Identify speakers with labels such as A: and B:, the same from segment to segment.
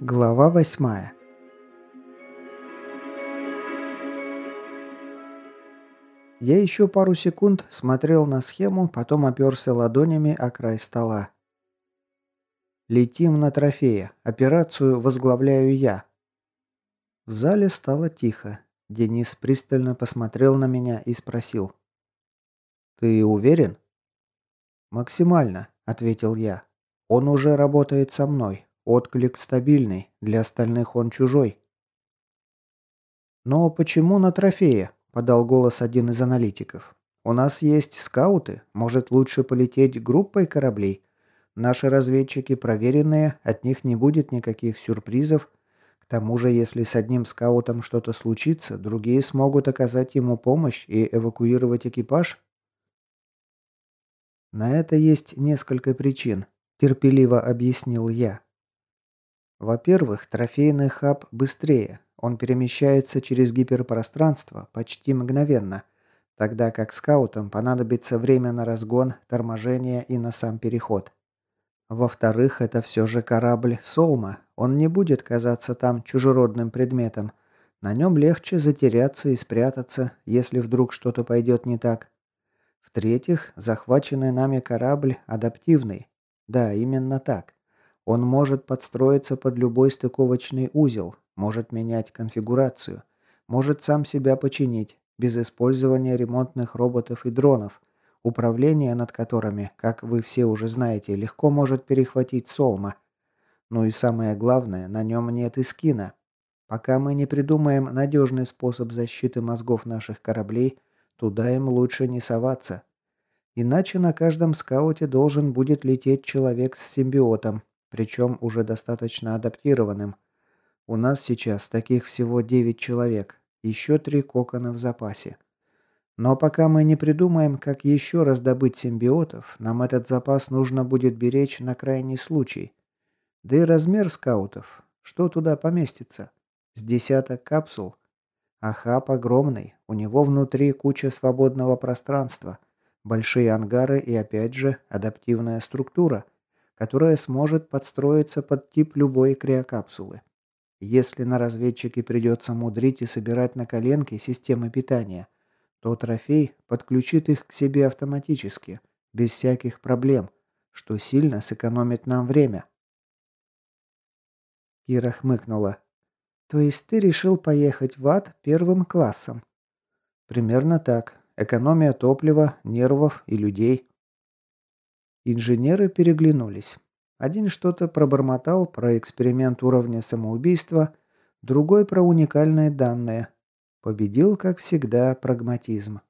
A: Глава восьмая. Я еще пару секунд смотрел на схему, потом оперся ладонями о край стола. Летим на трофея. Операцию возглавляю я. В зале стало тихо. Денис пристально посмотрел на меня и спросил. «Ты уверен?» «Максимально», — ответил я. «Он уже работает со мной. Отклик стабильный. Для остальных он чужой». «Но почему на трофее?» – подал голос один из аналитиков. «У нас есть скауты. Может, лучше полететь группой кораблей? Наши разведчики проверенные, от них не будет никаких сюрпризов. Тому же, если с одним скаутом что-то случится, другие смогут оказать ему помощь и эвакуировать экипаж. На это есть несколько причин, терпеливо объяснил я. Во-первых, трофейный хаб быстрее. Он перемещается через гиперпространство почти мгновенно, тогда как скаутам понадобится время на разгон, торможение и на сам переход. Во-вторых, это все же корабль Солма. Он не будет казаться там чужеродным предметом. На нем легче затеряться и спрятаться, если вдруг что-то пойдет не так. В-третьих, захваченный нами корабль адаптивный. Да, именно так. Он может подстроиться под любой стыковочный узел, может менять конфигурацию, может сам себя починить, без использования ремонтных роботов и дронов, управление над которыми, как вы все уже знаете, легко может перехватить Солма. Ну и самое главное, на нем нет и скина. Пока мы не придумаем надежный способ защиты мозгов наших кораблей, туда им лучше не соваться. Иначе на каждом скауте должен будет лететь человек с симбиотом, причем уже достаточно адаптированным. У нас сейчас таких всего 9 человек, еще три кокона в запасе. Но пока мы не придумаем, как еще раздобыть симбиотов, нам этот запас нужно будет беречь на крайний случай. Да и размер скаутов. Что туда поместится? С десяток капсул. А хаб огромный, у него внутри куча свободного пространства, большие ангары и опять же адаптивная структура, которая сможет подстроиться под тип любой криокапсулы. Если на разведчике придется мудрить и собирать на коленке системы питания – то трофей подключит их к себе автоматически, без всяких проблем, что сильно сэкономит нам время. Кира хмыкнула. То есть ты решил поехать в ад первым классом? Примерно так. Экономия топлива, нервов и людей. Инженеры переглянулись. Один что-то пробормотал про эксперимент уровня самоубийства, другой про уникальные данные, Победил, как всегда, прагматизм.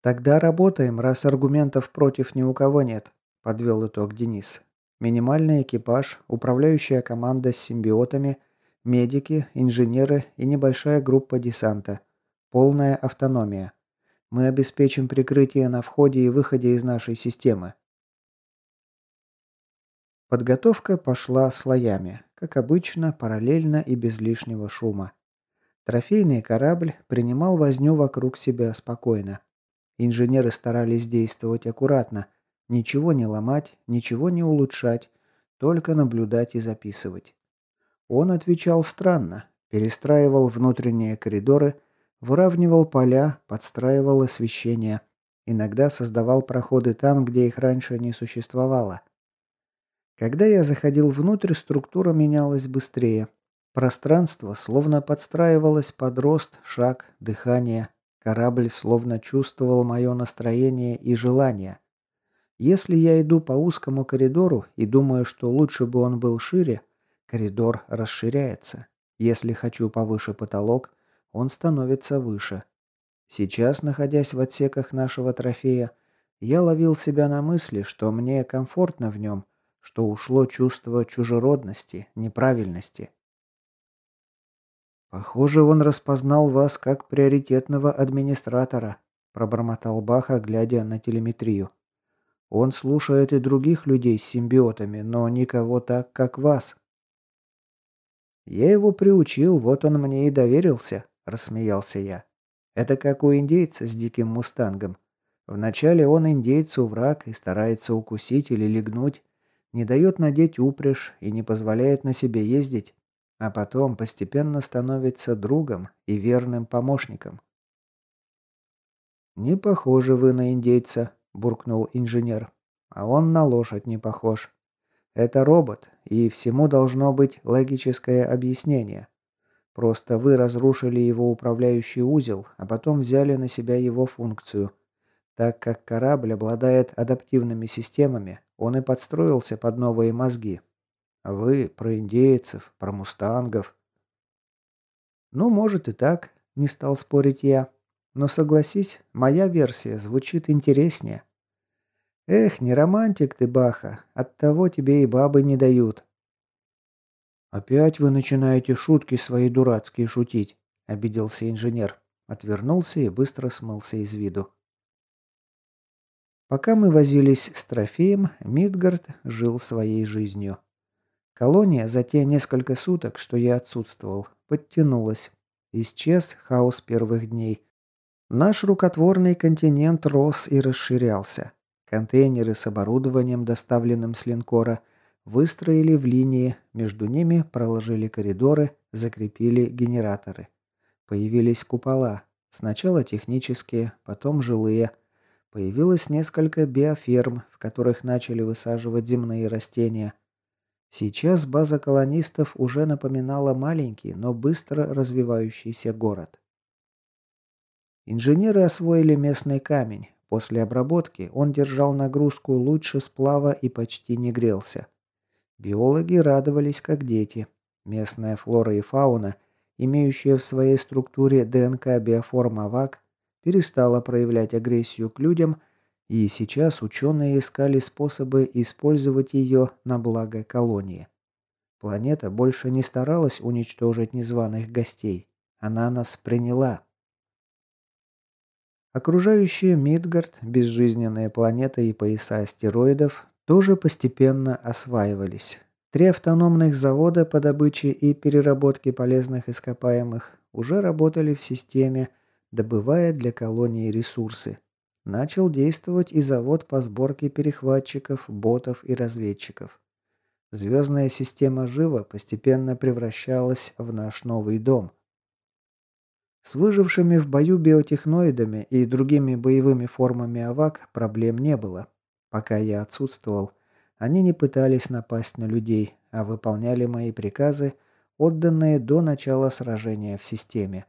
A: «Тогда работаем, раз аргументов против ни у кого нет», – подвел итог Денис. «Минимальный экипаж, управляющая команда с симбиотами, медики, инженеры и небольшая группа десанта. Полная автономия. Мы обеспечим прикрытие на входе и выходе из нашей системы». Подготовка пошла слоями, как обычно, параллельно и без лишнего шума. Трофейный корабль принимал возню вокруг себя спокойно. Инженеры старались действовать аккуратно, ничего не ломать, ничего не улучшать, только наблюдать и записывать. Он отвечал странно, перестраивал внутренние коридоры, выравнивал поля, подстраивал освещение, иногда создавал проходы там, где их раньше не существовало. Когда я заходил внутрь, структура менялась быстрее, Пространство словно подстраивалось под рост, шаг, дыхание. Корабль словно чувствовал мое настроение и желание. Если я иду по узкому коридору и думаю, что лучше бы он был шире, коридор расширяется. Если хочу повыше потолок, он становится выше. Сейчас, находясь в отсеках нашего трофея, я ловил себя на мысли, что мне комфортно в нем, что ушло чувство чужеродности, неправильности. «Похоже, он распознал вас как приоритетного администратора», пробормотал Баха, глядя на телеметрию. «Он слушает и других людей с симбиотами, но никого так, как вас». «Я его приучил, вот он мне и доверился», – рассмеялся я. Это как у индейца с диким мустангом. Вначале он индейцу враг и старается укусить или легнуть, не дает надеть упряжь и не позволяет на себе ездить, а потом постепенно становится другом и верным помощником. «Не похожи вы на индейца», – буркнул инженер. «А он на лошадь не похож. Это робот, и всему должно быть логическое объяснение. Просто вы разрушили его управляющий узел, а потом взяли на себя его функцию. Так как корабль обладает адаптивными системами, он и подстроился под новые мозги. Вы про индейцев, про мустангов. Ну, может и так, не стал спорить я. Но согласись, моя версия звучит интереснее. Эх, не романтик ты, Баха, оттого тебе и бабы не дают. Опять вы начинаете шутки свои дурацкие шутить, обиделся инженер. Отвернулся и быстро смылся из виду. Пока мы возились с трофеем, Мидгард жил своей жизнью. Колония за те несколько суток, что я отсутствовал, подтянулась. Исчез хаос первых дней. Наш рукотворный континент рос и расширялся. Контейнеры с оборудованием, доставленным с линкора, выстроили в линии, между ними проложили коридоры, закрепили генераторы. Появились купола, сначала технические, потом жилые. Появилось несколько биоферм, в которых начали высаживать земные растения. Сейчас база колонистов уже напоминала маленький, но быстро развивающийся город. Инженеры освоили местный камень. После обработки он держал нагрузку лучше сплава и почти не грелся. Биологи радовались как дети. Местная флора и фауна, имеющая в своей структуре ДНК биоформа ВАК, перестала проявлять агрессию к людям, и сейчас ученые искали способы использовать ее на благо колонии. Планета больше не старалась уничтожить незваных гостей. Она нас приняла. Окружающие Мидгард, безжизненные планеты и пояса астероидов тоже постепенно осваивались. Три автономных завода по добыче и переработке полезных ископаемых уже работали в системе, добывая для колонии ресурсы. Начал действовать и завод по сборке перехватчиков, ботов и разведчиков. Звездная система Жива постепенно превращалась в наш новый дом – с выжившими в бою биотехноидами и другими боевыми формами АВАК проблем не было. Пока я отсутствовал, они не пытались напасть на людей, а выполняли мои приказы, отданные до начала сражения в системе.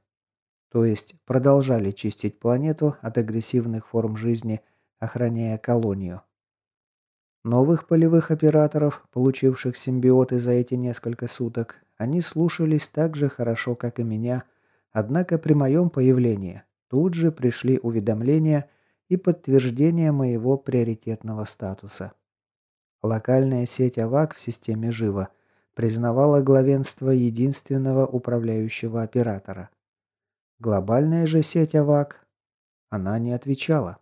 A: То есть продолжали чистить планету от агрессивных форм жизни, охраняя колонию. Новых полевых операторов, получивших симбиоты за эти несколько суток, они слушались так же хорошо, как и меня – Однако при моем появлении тут же пришли уведомления и подтверждение моего приоритетного статуса. Локальная сеть АВАК в системе ЖИВа признавала главенство единственного управляющего оператора. Глобальная же сеть АВАК, она не отвечала.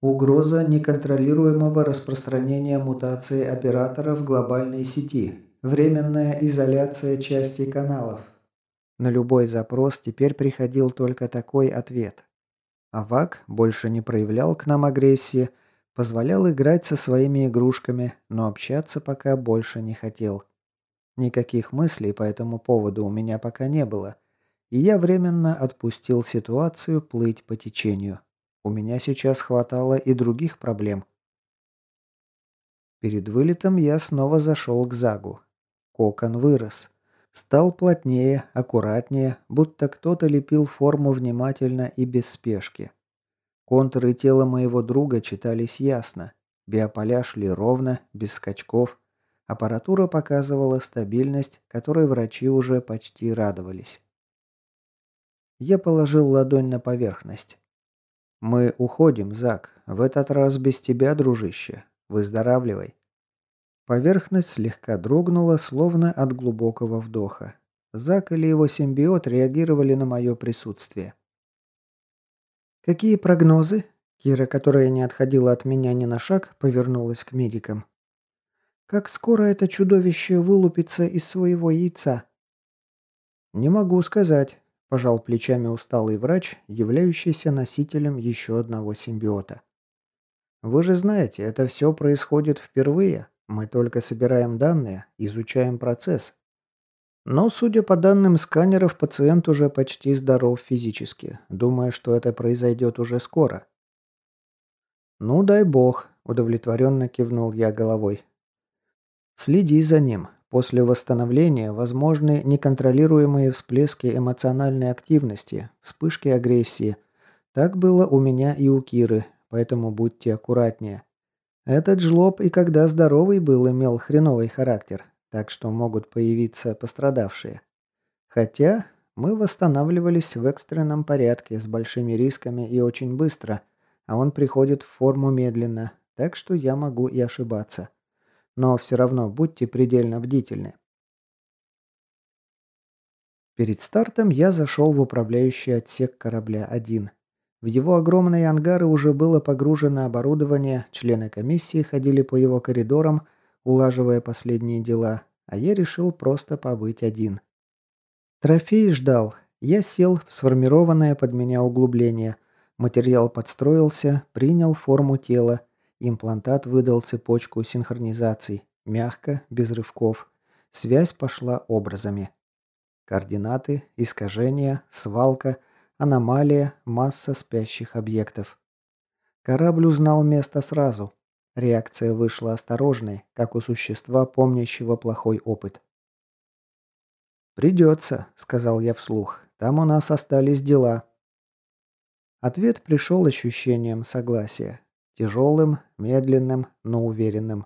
A: Угроза неконтролируемого распространения мутации оператора в глобальной сети. Временная изоляция части каналов. На любой запрос теперь приходил только такой ответ. Авак больше не проявлял к нам агрессии, позволял играть со своими игрушками, но общаться пока больше не хотел. Никаких мыслей по этому поводу у меня пока не было, и я временно отпустил ситуацию плыть по течению. У меня сейчас хватало и других проблем. Перед вылетом я снова зашел к Загу. Кокон вырос. Стал плотнее, аккуратнее, будто кто-то лепил форму внимательно и без спешки. Контуры тела моего друга читались ясно. Биополя шли ровно, без скачков. Аппаратура показывала стабильность, которой врачи уже почти радовались. Я положил ладонь на поверхность. «Мы уходим, Зак. В этот раз без тебя, дружище. Выздоравливай». Поверхность слегка дрогнула, словно от глубокого вдоха. Зак или его симбиот реагировали на мое присутствие. «Какие прогнозы?» Кира, которая не отходила от меня ни на шаг, повернулась к медикам. «Как скоро это чудовище вылупится из своего яйца?» «Не могу сказать. – пожал плечами усталый врач, являющийся носителем еще одного симбиота. «Вы же знаете, это все происходит впервые. Мы только собираем данные, изучаем процесс. Но, судя по данным сканеров, пациент уже почти здоров физически. Думаю, что это произойдет уже скоро». «Ну, дай бог», – удовлетворенно кивнул я головой. «Следи за ним. После восстановления возможны неконтролируемые всплески эмоциональной активности, вспышки агрессии. Так было у меня и у Киры, поэтому будьте аккуратнее. Этот жлоб и когда здоровый был, имел хреновый характер, так что могут появиться пострадавшие. Хотя мы восстанавливались в экстренном порядке с большими рисками и очень быстро, а он приходит в форму медленно, так что я могу и ошибаться. Но все равно будьте предельно бдительны. Перед стартом я зашел в управляющий отсек корабля-1. В его огромные ангары уже было погружено оборудование, члены комиссии ходили по его коридорам, улаживая последние дела, а я решил просто побыть один. Трофей ждал. Я сел в сформированное под меня углубление. Материал подстроился, принял форму тела, Имплантат выдал цепочку синхронизаций. Мягко, без рывков. Связь пошла образами. Координаты, искажения, свалка, аномалия, масса спящих объектов. Корабль узнал место сразу. Реакция вышла осторожной, как у существа, помнящего плохой опыт. «Придется», — сказал я вслух. «Там у нас остались дела». Ответ пришел ощущением согласия. Тяжелым, медленным, но уверенным.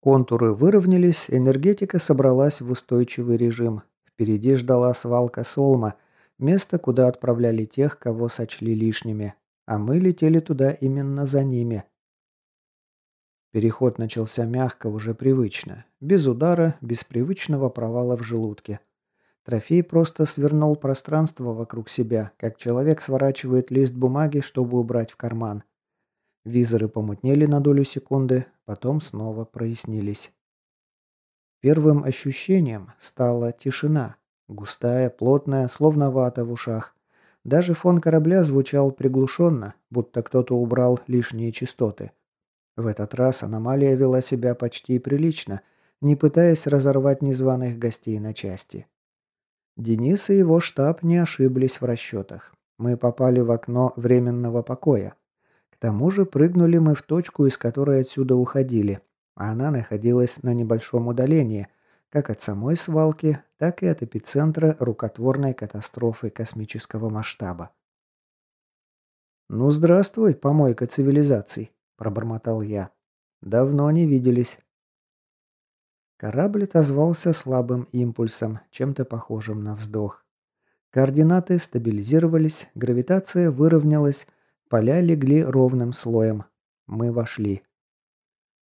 A: Контуры выровнялись, энергетика собралась в устойчивый режим. Впереди ждала свалка Солма, место, куда отправляли тех, кого сочли лишними. А мы летели туда именно за ними. Переход начался мягко, уже привычно. Без удара, без привычного провала в желудке. Трофей просто свернул пространство вокруг себя, как человек сворачивает лист бумаги, чтобы убрать в карман. Визоры помутнели на долю секунды, потом снова прояснились. Первым ощущением стала тишина. Густая, плотная, словно вата в ушах. Даже фон корабля звучал приглушенно, будто кто-то убрал лишние частоты. В этот раз аномалия вела себя почти прилично, не пытаясь разорвать незваных гостей на части. Денис и его штаб не ошиблись в расчетах. Мы попали в окно временного покоя. К тому же прыгнули мы в точку, из которой отсюда уходили, а она находилась на небольшом удалении, как от самой свалки, так и от эпицентра рукотворной катастрофы космического масштаба. «Ну, здравствуй, помойка цивилизаций», – пробормотал я. «Давно не виделись». Корабль отозвался слабым импульсом, чем-то похожим на вздох. Координаты стабилизировались, гравитация выровнялась, Поля легли ровным слоем. Мы вошли.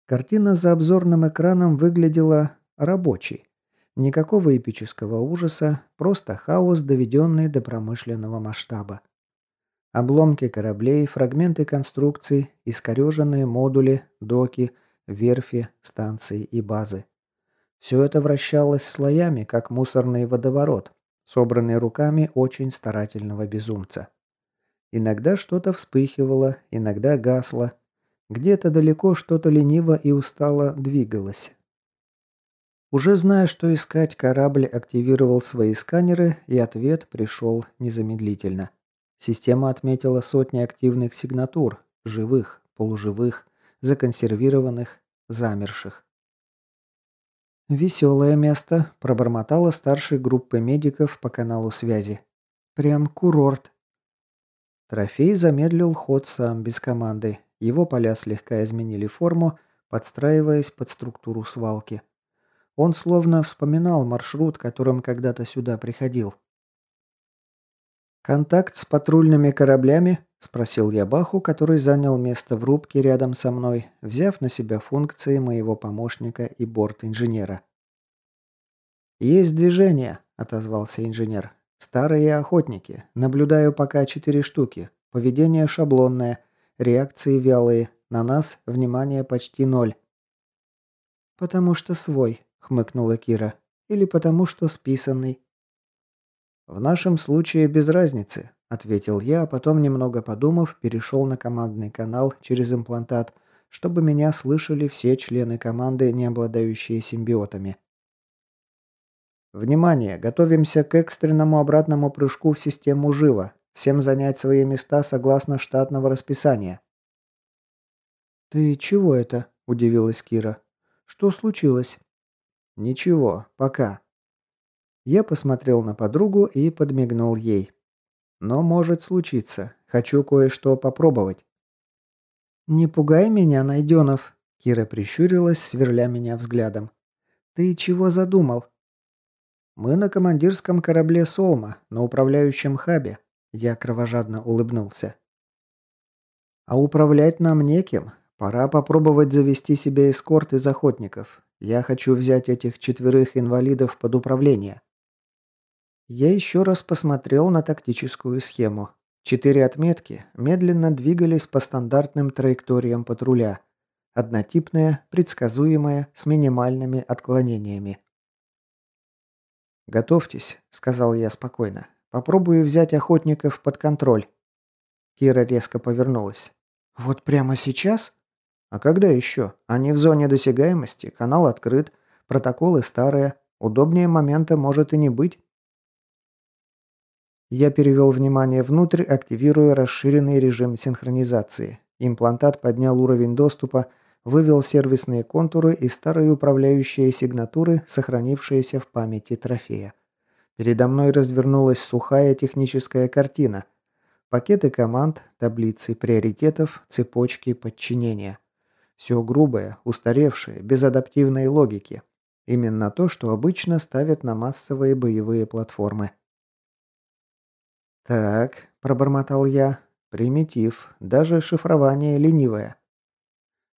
A: Картина за обзорным экраном выглядела рабочей. Никакого эпического ужаса, просто хаос, доведенный до промышленного масштаба. Обломки кораблей, фрагменты конструкций, искореженные модули, доки, верфи, станции и базы. Все это вращалось слоями, как мусорный водоворот, собранный руками очень старательного безумца. Иногда что-то вспыхивало, иногда гасло. Где-то далеко что-то лениво и устало двигалось. Уже зная, что искать, корабль активировал свои сканеры, и ответ пришел незамедлительно. Система отметила сотни активных сигнатур, живых, полуживых, законсервированных, замерших. «Веселое место», – пробормотала старшей группы медиков по каналу связи. «Прям курорт». Трофей замедлил ход сам, без команды. Его поля слегка изменили форму, подстраиваясь под структуру свалки. Он словно вспоминал маршрут, которым когда-то сюда приходил. «Контакт с патрульными кораблями?» – спросил я Баху, который занял место в рубке рядом со мной, взяв на себя функции моего помощника и борт-инженера. «Есть движение», – отозвался инженер. Старые охотники. Наблюдаю пока четыре штуки. Поведение шаблонное. Реакции вялые. На нас внимание почти ноль. «Потому что свой», — хмыкнула Кира. «Или потому что списанный». «В нашем случае без разницы», – ответил я, а потом, немного подумав, перешел на командный канал через имплантат, чтобы меня слышали все члены команды, не обладающие симбиотами. «Внимание! Готовимся к экстренному обратному прыжку в систему «Живо». Всем занять свои места согласно штатного расписания». «Ты чего это?» – удивилась Кира. «Что случилось?» «Ничего, пока». Я посмотрел на подругу и подмигнул ей. «Но может случиться. Хочу кое-что попробовать». «Не пугай меня, Найденов!» Кира прищурилась, сверля меня взглядом. «Ты чего задумал?» «Мы на командирском корабле «Солма», на управляющем хабе». Я кровожадно улыбнулся. «А управлять нам неким. Пора попробовать завести себе эскорт из охотников. Я хочу взять этих четверых инвалидов под управление». Я еще раз посмотрел на тактическую схему. Четыре отметки медленно двигались по стандартным траекториям патруля. Однотипные, предсказуемые, с минимальными отклонениями. «Готовьтесь», — сказал я спокойно. «Попробую взять охотников под контроль». Кира резко повернулась. «Вот прямо сейчас?» «А когда еще? Они в зоне досягаемости, канал открыт, протоколы старые, удобнее момента может и не быть». Я перевел внимание внутрь, активируя расширенный режим синхронизации. Имплантат поднял уровень доступа, вывел сервисные контуры и старые управляющие сигнатуры, сохранившиеся в памяти трофея. Передо мной развернулась сухая техническая картина. Пакеты команд, таблицы приоритетов, цепочки подчинения. Все грубое, устаревшее, без адаптивной логики. Именно то, что обычно ставят на массовые боевые платформы. «Так», – пробормотал я, – «примитив, даже шифрование ленивое».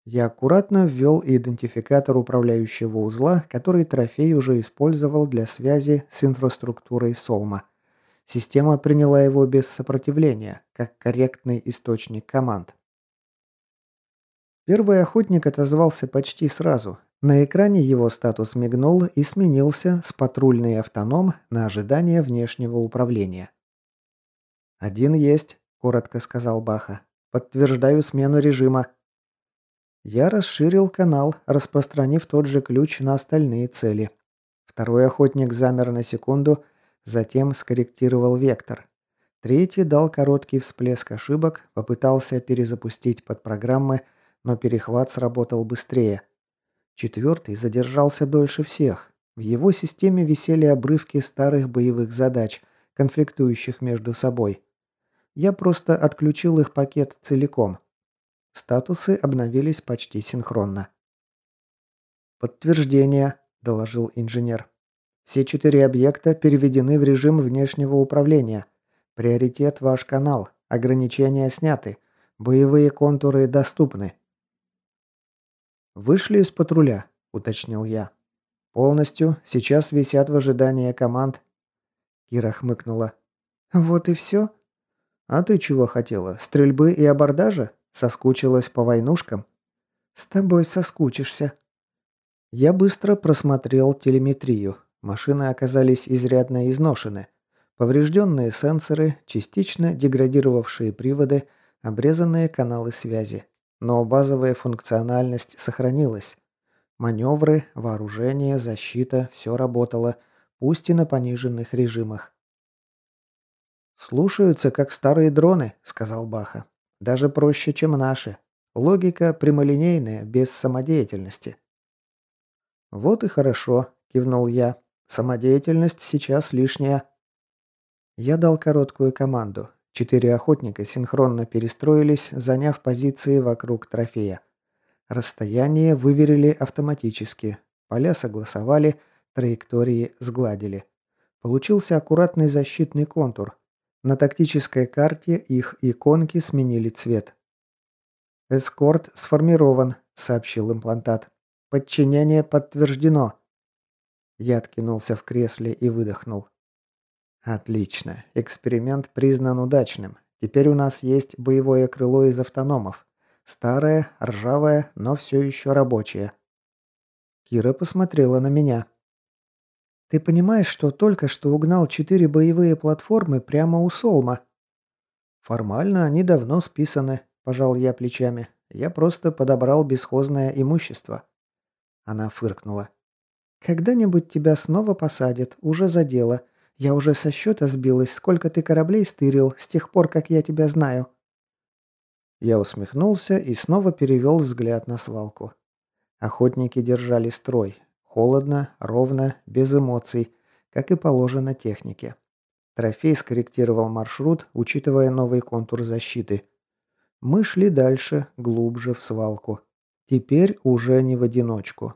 A: Я аккуратно ввел идентификатор управляющего узла, который трофей уже использовал для связи с инфраструктурой Солма. Система приняла его без сопротивления, как корректный источник команд. Первый охотник отозвался почти сразу. На экране его статус мигнул и сменился с патрульный автоном на ожидание внешнего управления. «Один есть», – коротко сказал Баха. «Подтверждаю смену режима». Я расширил канал, распространив тот же ключ на остальные цели. Второй охотник замер на секунду, затем скорректировал вектор. Третий дал короткий всплеск ошибок, попытался перезапустить подпрограммы, но перехват сработал быстрее. Четвертый задержался дольше всех. В его системе висели обрывки старых боевых задач, конфликтующих между собой. Я просто отключил их пакет целиком. Статусы обновились почти синхронно. «Подтверждение», – доложил инженер. «Все четыре объекта переведены в режим внешнего управления. Приоритет ваш канал. Ограничения сняты. Боевые контуры доступны». «Вышли из патруля», – уточнил я. «Полностью. Сейчас висят в ожидании команд». Кира хмыкнула. «Вот и все?» «А ты чего хотела? Стрельбы и абордажа? Соскучилась по войнушкам?» «С тобой соскучишься». Я быстро просмотрел телеметрию. Машины оказались изрядно изношены. Поврежденные сенсоры, частично деградировавшие приводы, обрезанные каналы связи. Но базовая функциональность сохранилась. Маневры, вооружение, защита – все работало, пусть и на пониженных режимах. «Слушаются, как старые дроны», — сказал Баха. «Даже проще, чем наши. Логика прямолинейная, без самодеятельности». «Вот и хорошо», — кивнул я. «Самодеятельность сейчас лишняя». Я дал короткую команду. Четыре охотника синхронно перестроились, заняв позиции вокруг трофея. Расстояние выверили автоматически. Поля согласовали, траектории сгладили. Получился аккуратный защитный контур, на тактической карте их иконки сменили цвет. «Эскорт сформирован», — сообщил имплантат. «Подчинение подтверждено». Я откинулся в кресле и выдохнул. «Отлично. Эксперимент признан удачным. Теперь у нас есть боевое крыло из автономов. Старое, ржавое, но все еще рабочее». Кира посмотрела на меня. Ты понимаешь, что только что угнал четыре боевые платформы прямо у Солма?» «Формально они давно списаны», – пожал я плечами. «Я просто подобрал бесхозное имущество». Она фыркнула. «Когда-нибудь тебя снова посадят, уже за дело. Я уже со счета сбилась, сколько ты кораблей стырил с тех пор, как я тебя знаю». Я усмехнулся и снова перевел взгляд на свалку. Охотники держали строй. Холодно, ровно, без эмоций, как и положено технике. Трофей скорректировал маршрут, учитывая новый контур защиты. Мы шли дальше, глубже в свалку. Теперь уже не в одиночку.